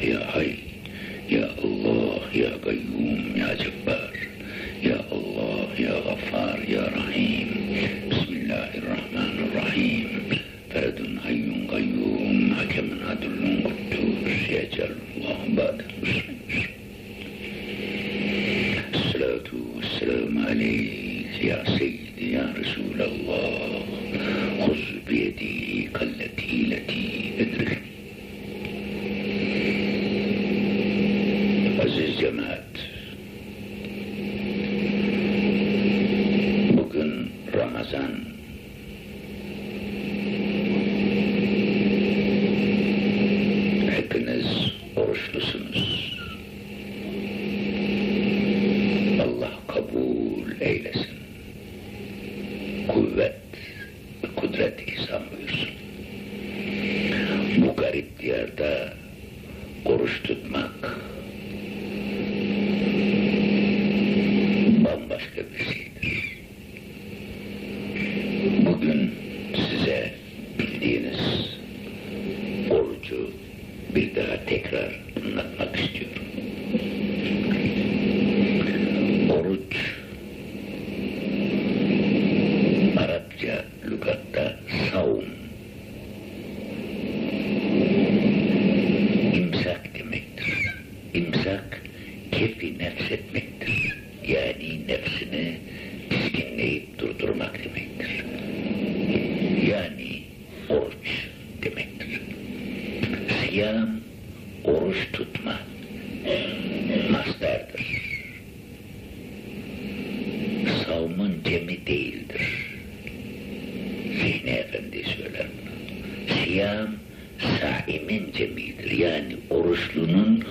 はいはい。akılın cemi değildir. Zihni Efendi söyler bunu. Siyam saimin cemidir. Yani oruçlunun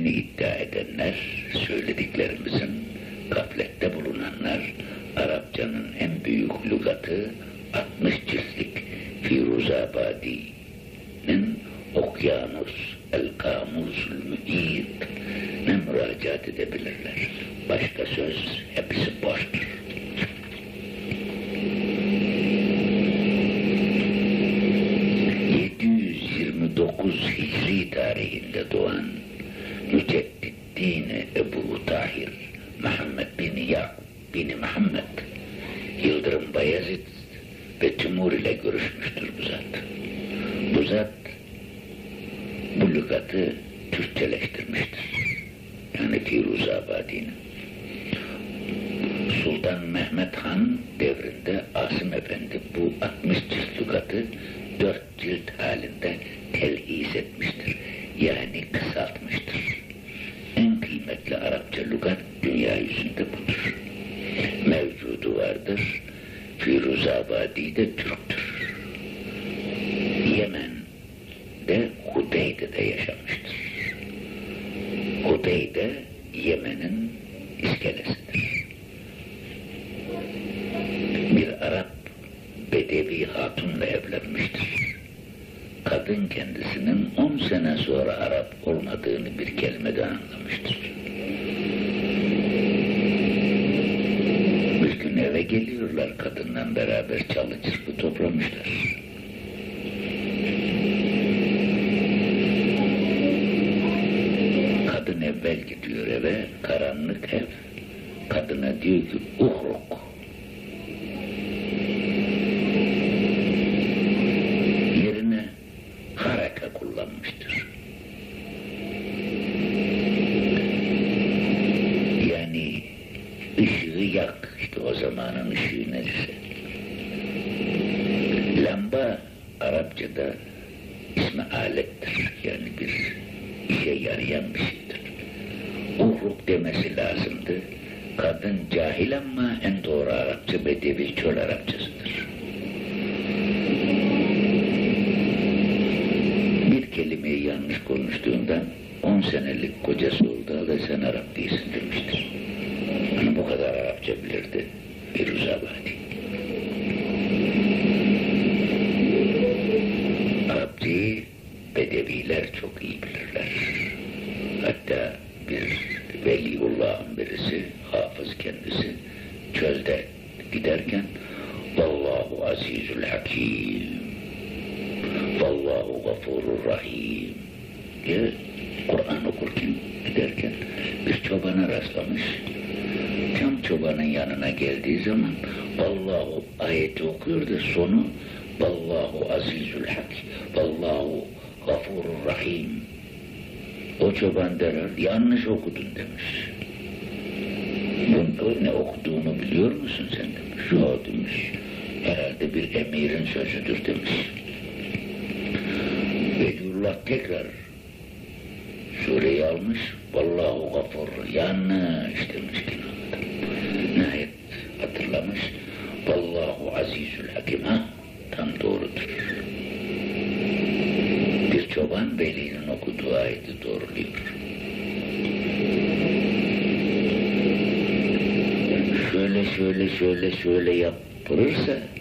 dinini iddia edenler, söylediklerimizin gaflette bulunanlar, Arapçanın en büyük lügatı 60 ciltlik Firuzabadi sit me. جاهلا Azizül hakim Vallahu gafurur rahim Kur'an okurken giderken bir çobana rastlamış. Tam çobanın yanına geldiği zaman Vallahu ayeti okuyor da sonu Vallahu azizül hakim Vallahu gafurur rahim o çoban derer, yanlış okudun demiş. Bunu ne okuduğunu biliyor musun sen demiş. Şu demiş. Herhalde bir emirin sözüdür demiş. Veliullah tekrar sureyi almış. Vallahu gafur. Yanlış demiş kenarda. Nihayet hatırlamış. Vallahu azizül hakim. Ha, tam doğrudur. Bir çoban velinin okuduğu ayeti doğruluyor. Şöyle şöyle şöyle şöyle yapılırsa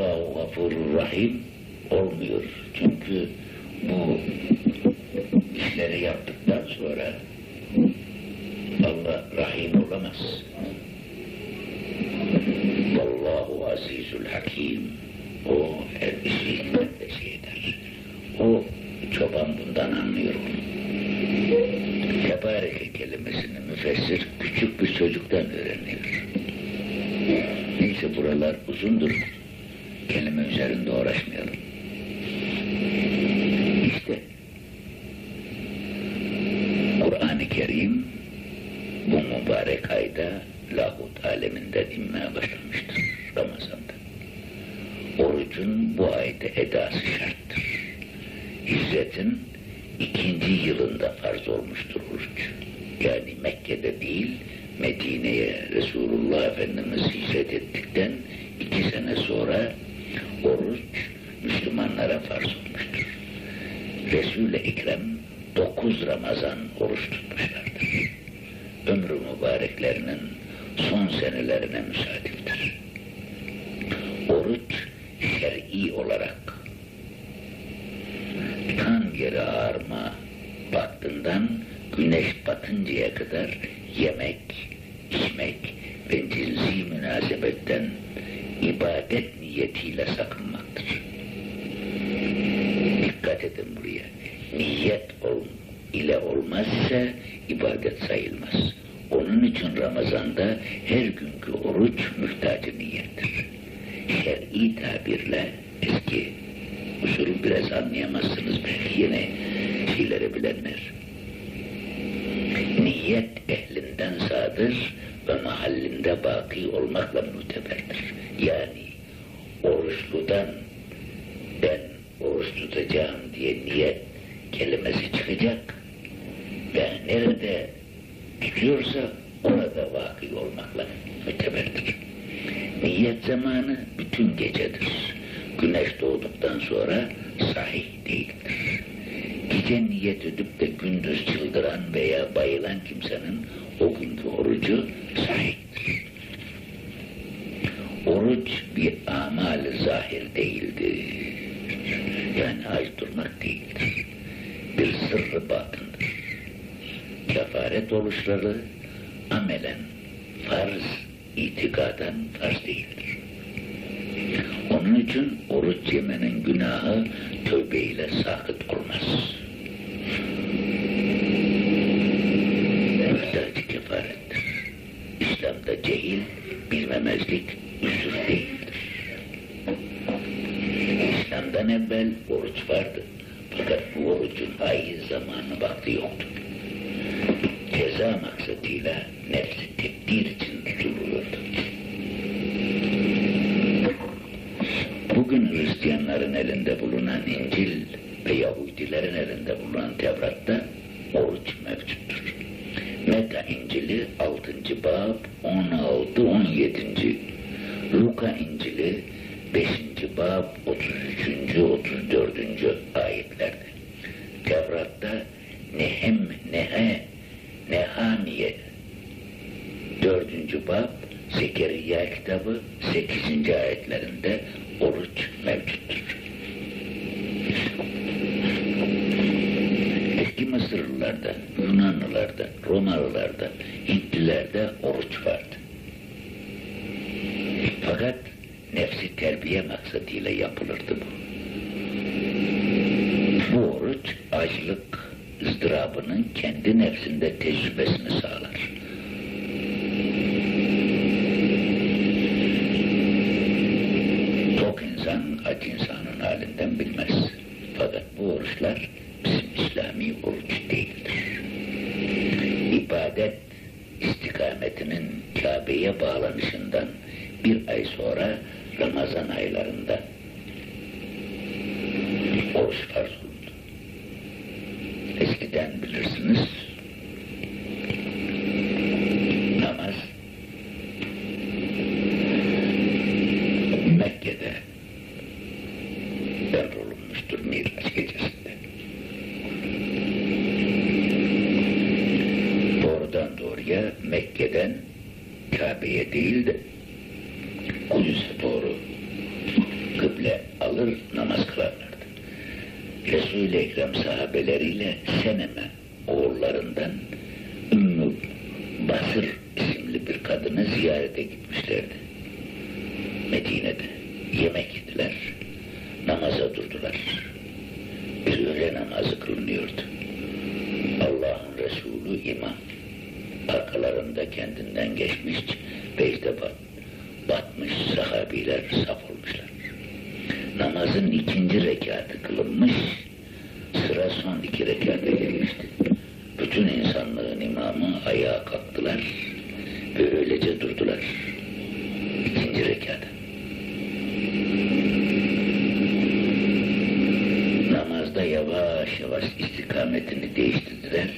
Vallahu gafurur rahim olmuyor. Çünkü bu işleri yaptıktan sonra Allah rahim olamaz. Vallahu azizül hakim. O her işi hikmetle şey eder. O çoban bundan anlıyor onu. Tebareke kelimesini müfessir küçük bir çocuktan öğreniyor. Neyse buralar uzundur. Kelime üzerinde uğraşmayalım. İşte Kur'an-ı Kerim bu mübarek ayda lahut aleminden inmeye başlamıştır Ramazan'da. Orucun bu ayda edası şarttır. Hicretin ikinci yılında farz olmuştur oruç. Yani Mekke'de değil, Medine'ye Resulullah Efendimiz hicret ettikten iki sene sonra oruç Müslümanlara farz olmuştur. Resul-i Ekrem dokuz Ramazan oruç tutmuşlardır. Ömrü mübareklerinin son senelerine müsaadiftir. Oruç şer'i olarak kan geri ağarma vaktından güneş batıncaya kadar yemek, sayılmaz. Onun için Ramazan'da her günkü oruç mühtacı niyettir. Şer'i tabirle eski usulü biraz anlayamazsınız belki yine şeyleri bilenler. Niyet ehlinden sadır ve mahallinde baki olmakla müteberdir. Yani oruçludan ben oruç tutacağım diye niyet kelimesi çıkacak ve nerede tutuyorsa orada vaki olmakla müteberdir. Niyet zamanı bütün gecedir. Güneş doğduktan sonra sahih değildir. Gece niyet edip de gündüz çıldıran veya bayılan kimsenin o günkü orucu sahihtir. Oruç bir amal zahir değildir. Yani aç durmak değildir. Bir sırrı batındır. Kefaret oluşları amelen farz, itikaden farz değildir. Onun için oruç yemenin günahı tövbeyle sakıt olmaz. Mühtaç kefarettir. İslam'da cehil, bilmemezlik üsur değildir. İslam'dan evvel oruç vardı. Fakat bu orucun hayır zamanı vakti yoktu. Ceza maksadıyla nefsi tedbir için tutuluyordu. Bugün Hristiyanların elinde bulunan İncil ve Yahudilerin elinde bulunan Tevrat'ta Mısırlılarda, Yunanlılarda, Romalılarda, Hintlilerde oruç vardı. Fakat nefsi terbiye maksadıyla yapılırdı bu. Bu oruç açlık ızdırabının kendi nefsinde tecrübesini sağlar. Tok insan aç insanın halinden bilmez. Fakat bu oruçlar bizim İslami oruç değildir. İbadet istikametinin Kabe'ye bağlanışından bir ay sonra Ramazan aylarında oruç farz oldu. Eskiden bilirsiniz namaz Mekke'de emrolunmuştur Miraç gecesinde. Doğruya Mekke'den Kabe'ye değil de Kudüs'e doğru kıble alır namaz kılarlardı. Resul-i Ekrem sahabeleriyle Seneme oğullarından Ümmü Basır isimli bir kadını ziyarete gitmişlerdi. Medine'de yemek yediler, namaza durdular. Bir öğle namazı kılınıyordu. Allah'ın Resulü imam. Arkalarında kendinden geçmiş beyde bat, batmış sahabiler saf olmuşlar. Namazın ikinci rekatı kılınmış, sıra son iki rekata gelmişti. Bütün insanlığın imamı ayağa kalktılar ve öylece durdular. İkinci rekata. Namazda yavaş yavaş istikametini değiştirdiler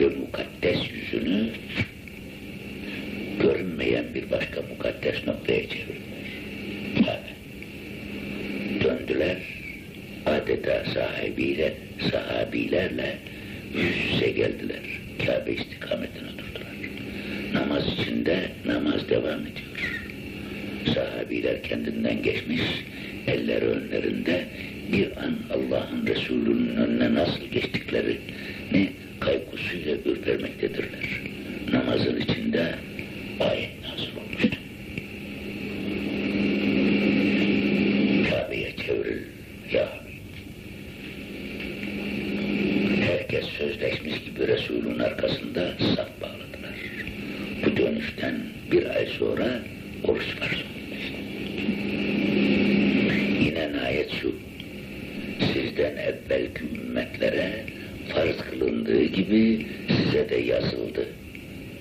ve mukaddes yüzünü görünmeyen bir başka mukaddes noktaya çevirdiler. Döndüler, adeta sahibiyle, sahabilerle yüz yüze geldiler. Kabe istikametine durdular. Namaz içinde namaz devam ediyor. Sahabiler kendinden geçmiş, eller önlerinde bir an Allah'ın Resulü'nün önüne nasıl geçtikleri ne kaygısıyla ürpermektedirler. Namazın içinde ayet nasıl olmuştu. Kabe'ye çevril ya Herkes sözleşmiş gibi Resul'ün arkasında saf bağladılar. Bu dönüşten bir ay sonra oruç olmuştu. İnen ayet şu, sizden evvelki ümmetlere farz kılındığı gibi size de yazıldı.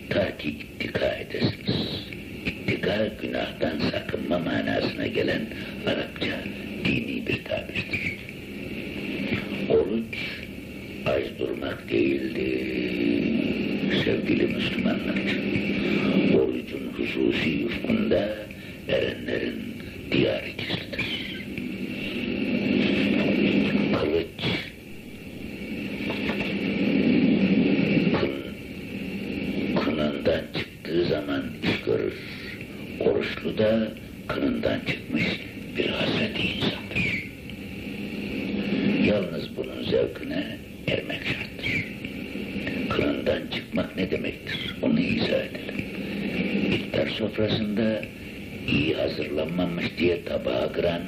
Ta ki ittika edesiniz. İttika günahtan sakınma manasına gelen Arapça dini bir tabirdir. Oruç aç durmak değildir sevgili Müslümanlar. Hazırlanmamış diye tabağa kıran,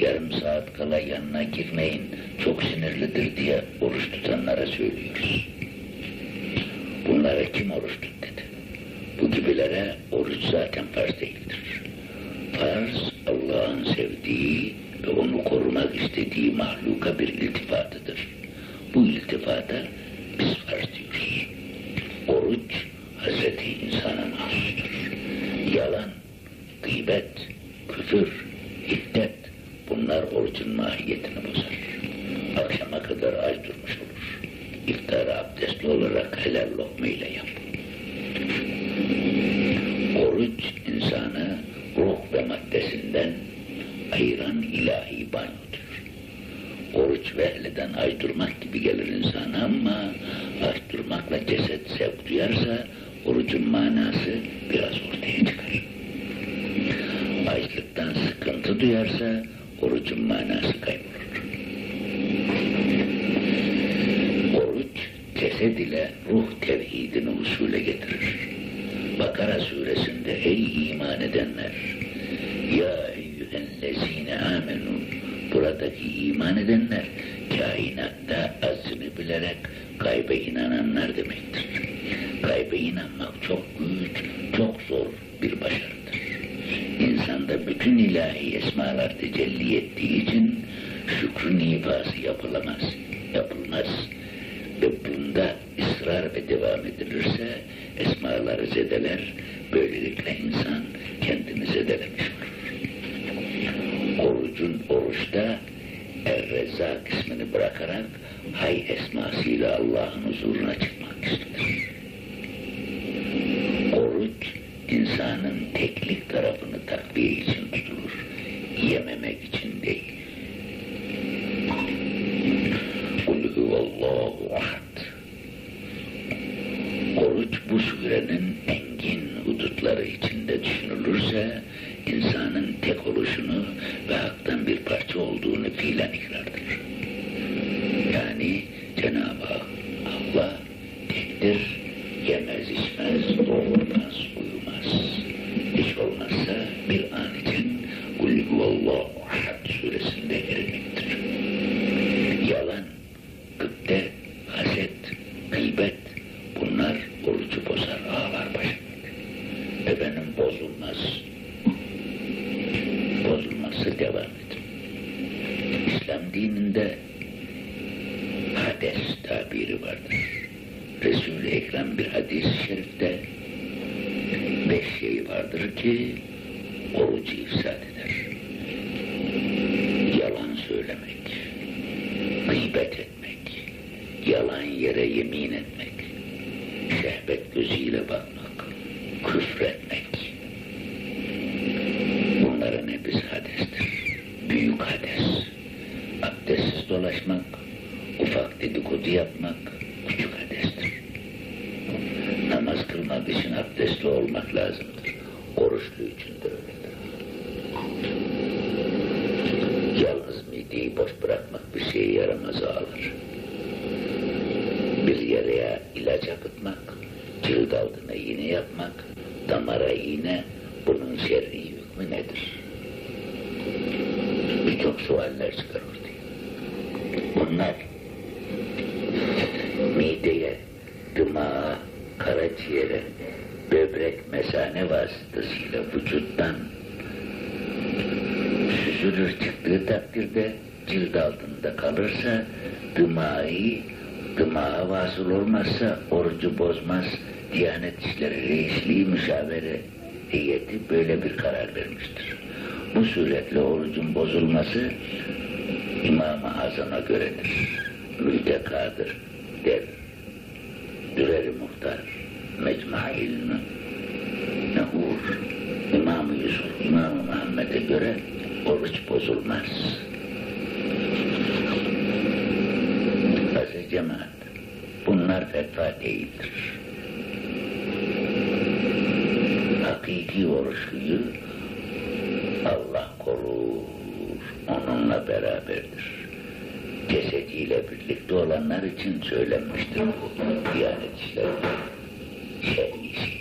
yarım saat kala yanına girmeyin, çok sinirlidir diye oruç tutanlara söylüyoruz. Bunlara kim oruç tut dedi. Bu gibilere oruç zaten farz değildir. Farz Allah'ın sevdiği ve onu korumak istediği mahluka bir iltifatıdır. Bu iltifata biz farz diyoruz. Oruç Hazreti insana mahsustur. Yalan, gıybet, küfür, hiddet bunlar orucun mahiyetini bozar. Akşama kadar ay durmuş olur. İftara abdestli olarak helal lokmayla yap. Oruç insanı ruh ve maddesinden ayıran ilahi banyodur. Oruç ve ehleden aydurmak gibi gelir insana ama aydurmakla ceset sevk duyarsa orucun manası biraz ortaya çıkar. Duyarsa orucun manası kaybolur. Oruç cesed ile ruh tevhidini usule getirir. Bakara suresinde ey iman edenler ya eyyühellezine amenun buradaki iman edenler kainatta azını bilerek gaybe inananlar demektir. Gaybe inanmak çok yapılamaz, yapılmaz. Ve bunda ısrar ve devam edilirse esmaları zedeler, böylelikle insan kendini zedelemiş olur. Orucun oruçta Er-Rezzak ismini bırakarak hay esmasıyla Allah'ın huzuruna çıkmak istiyor. Oruç insanın teklik tarafını takviye için tutulur, yememek için hadis-i şerifte beş şey vardır ki orucu ifsad eder. Yalan söylemek, gıybet etmek, yalan yere yemin etmek, şehbet gözüyle bakmak, küfretmek. Bunların hepsi hadestir. Büyük hades. Abdestsiz dolaşmak, ufak dedikodu yapmak küçük hadestir. Namaz kılmak için abdestli olmak lazımdır. Oruçlu için de öyledir. Yalnız mideyi boş bırakmak bir şeye yaramaz ağlar. Bir yaraya ilaç akıtmak, cilt altına iğne yapmak, damara iğne, bunun şerri hükmü nedir? Birçok sualler çıkar ortaya. Bunlar mideye, dımağa, karaciğere, böbrek mesane vasıtasıyla vücuttan süzülür çıktığı takdirde cilt altında kalırsa dımağı, dımağa vasıl olmazsa orucu bozmaz. Diyanet İşleri Reisliği Müşavere heyeti böyle bir karar vermiştir. Bu suretle orucun bozulması İmam-ı Azam'a göredir. Mütekadır der. Düreri Muhtar, Mecma İlmi, Nehur, İmam-ı Yusuf, İmam-ı Muhammed'e göre oruç bozulmaz. Aziz cemaat, bunlar fetva değildir. Hakiki oruçluyu Allah korur, onunla beraberdir. Cesediyle birlikte olanlar için söylenmiştir bu Diyanet İşleri şerisi.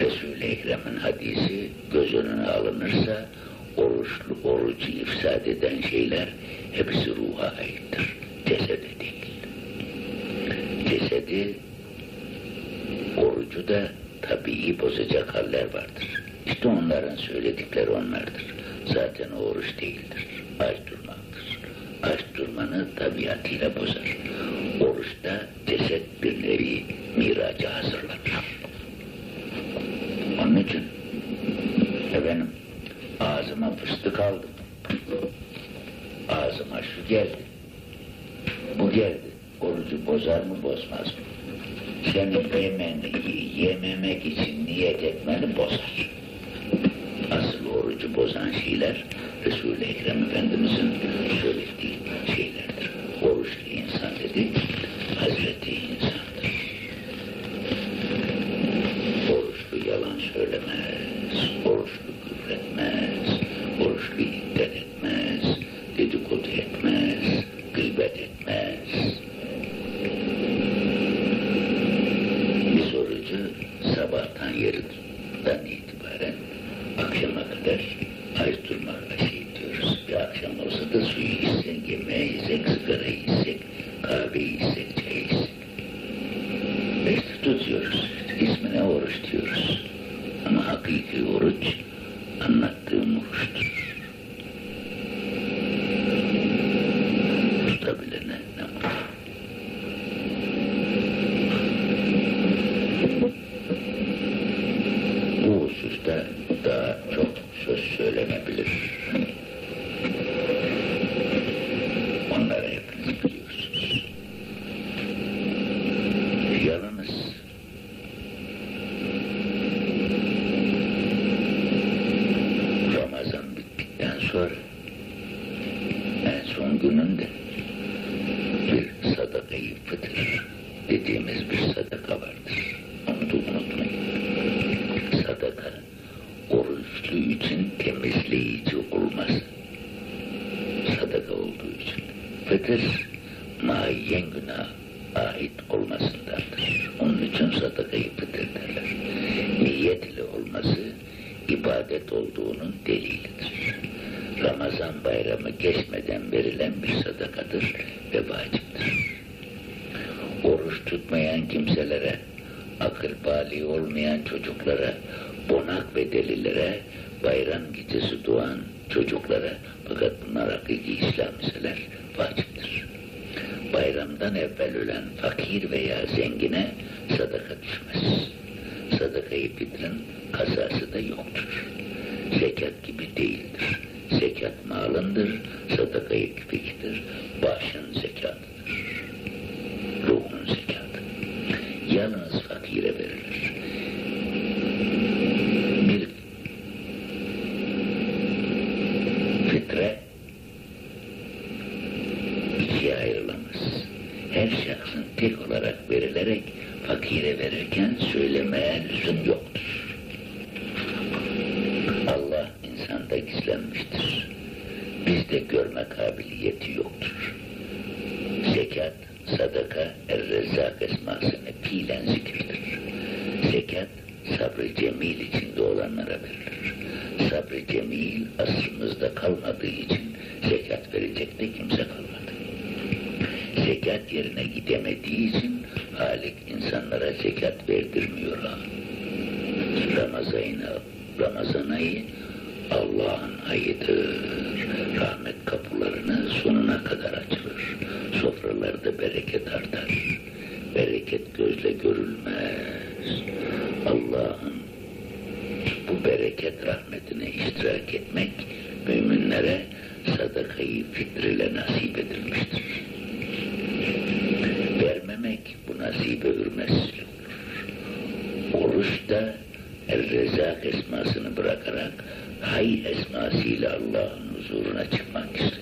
Resul-i Ekrem'in hadisi göz önüne alınırsa oruçlu orucu ifsad eden şeyler hepsi ruha aittir. Cesede değil. Cesedi orucu da tabii bozacak haller vardır. İşte onların söyledikleri onlardır. Zaten oruç değildir. Aç durmaktır. Durmanı tabiatıyla bozar. Oruçta ceset bir nevi miraca hazırlanır. Onun için efendim ağzıma fıstık aldım. Ağzıma şu geldi. Bu geldi. Orucu bozar mı bozmaz mı? Sen yemeni, yememek için niyet etmeni bozar. Asıl orucu bozan şeyler Resul-i Ekrem Efendimizin söylediği doğan çocuklara, fakat bunlar hakiki İslam meseler vaciptir. Bayramdan evvel ölen fakir veya zengine sadaka düşmez. Sadaka-i fitrin kazası da yoktur. Zekat gibi değildir. Zekat malındır, sadaka-i fiktir, başın zekatıdır. Ruhun zekatı. Yalnız fakire verilir. Bir fitre ikiye ayrılamaz. Her şahsın tek olarak verilerek fakire verirken söylemeye lüzum yoktur. Allah insanda gizlenmiştir. Bizde görme kabiliyeti yoktur. Zekat, sadaka, er-rezzak esmasını fiilen zikirdir. Zekat, sabrı cemil içinde olanlara verilir. Sabrı cemil asrımızda kalmadığı için zekat verecek de kimse kalmadı. Zekat yerine gidemediği için Halik insanlara zekat verdirmiyor. Ramazan, Ramazan ayı Allah'ın ayıdır. Rahmet kapılarını sonuna kadar açılır. Sofralarda bereket artar. Bereket gözle görülmez. Allah'ın bu bereket rahmetine iştirak etmek müminlere sadakayı fitriyle nasip edilmiştir. Vermemek bu nasibe hürmetsiz olur. Oruçta El-Rezak esmasını bırakarak hay esmasıyla Allah'ın huzuruna çıkmak istedim.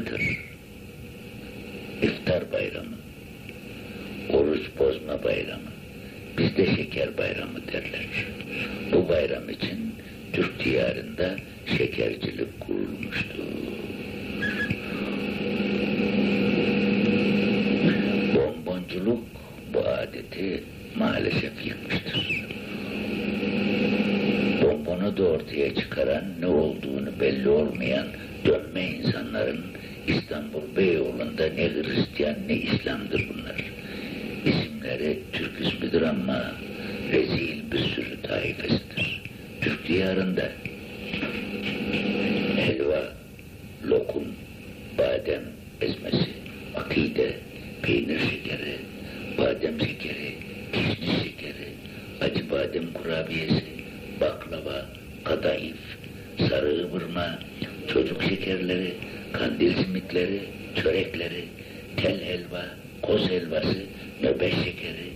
Drittes. Kurabiyesi, baklava, kadayıf, sarı ıvırma, çocuk şekerleri, kandil simitleri, çörekleri, tel helva, koz helvası, nöbet şekeri,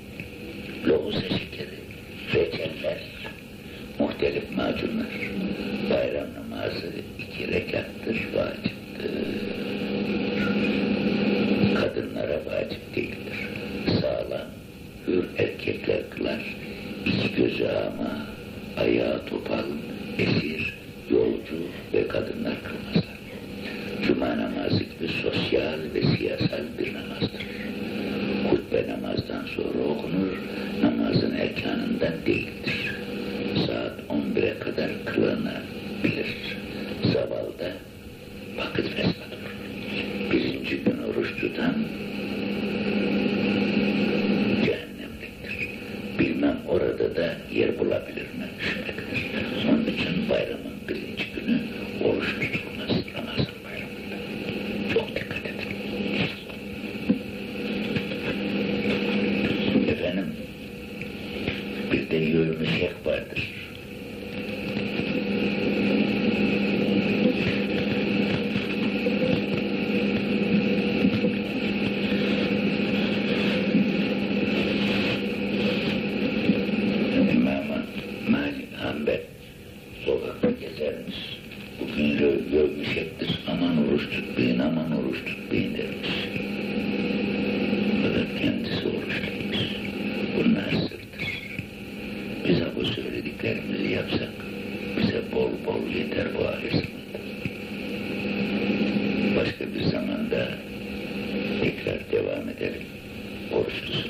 lohusa şekeri, reçeller, muhtelif macunlar. Bayram namazı iki rekattır, vaciptir. Kadınlara vacip değildir. Sağlam, hür erkekler kılar. Gözü ama, ayağı topal, esir, yolcu ve kadınlar kılmazlar. Cuma namazı gibi sosyal ve siyasal bir namazdır. Hutbe namazdan sonra okunur, namazın erkanından değildir. Orada da yer bulabilir mi? Onun için bayramın birinci günü oruç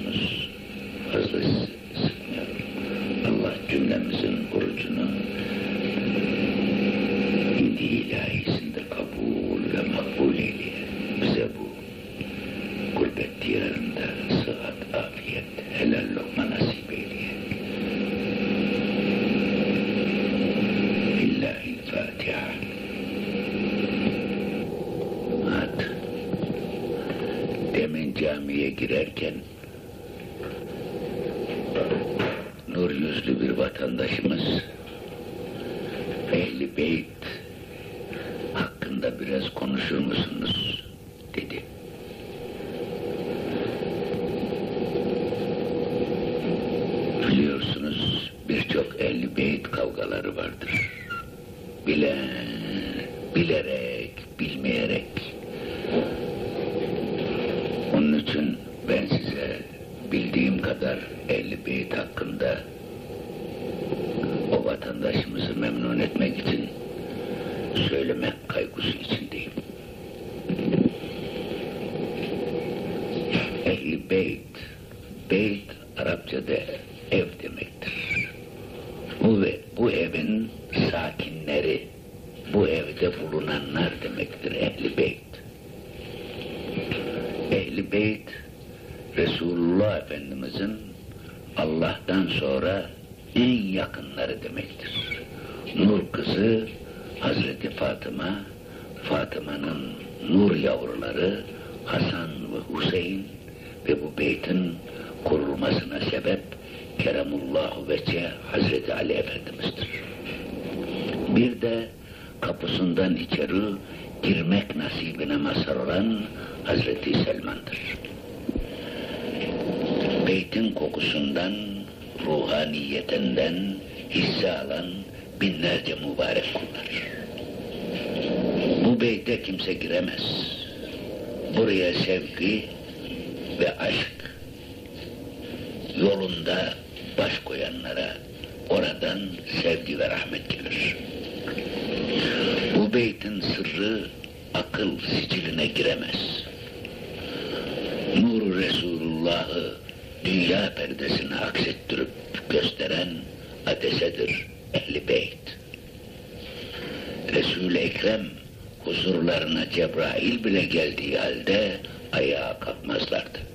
darkness as they Onun için ben size bildiğim kadar Ehli Beyt hakkında o vatandaşımızı memnun etmek için söylemek kaygısı içindeyim. Ehli Beyt, Beyt Arapçada ev demektir. Bu, ve, bu evin sakinleri, bu evde bulunanlar demektir Ehli Beyt. Ehli Beyt, Resulullah Efendimizin Allah'tan sonra en yakınları demektir. Nur kızı Hazreti Fatıma, Fatıma'nın nur yavruları Hasan ve Hüseyin ve bu beytin kurulmasına sebep Keremullahu Vece Hazreti Ali Efendimiz'dir. Bir de kapısından içeri girmek nasibine mazhar olan Hazreti Selman'dır. Beytin kokusundan, ruhaniyetinden hisse alan binlerce mübarek kullar. Bu beyte kimse giremez. Buraya sevgi ve aşk yolunda baş koyanlara oradan sevgi ve rahmet gelir. Bu beytin sırrı akıl siciline giremez. Nur Resulullah'ı dünya perdesine aksettirip gösteren ateşedir ehli beyt. Resul-i Ekrem huzurlarına Cebrail bile geldiği halde ayağa kalkmazlardı.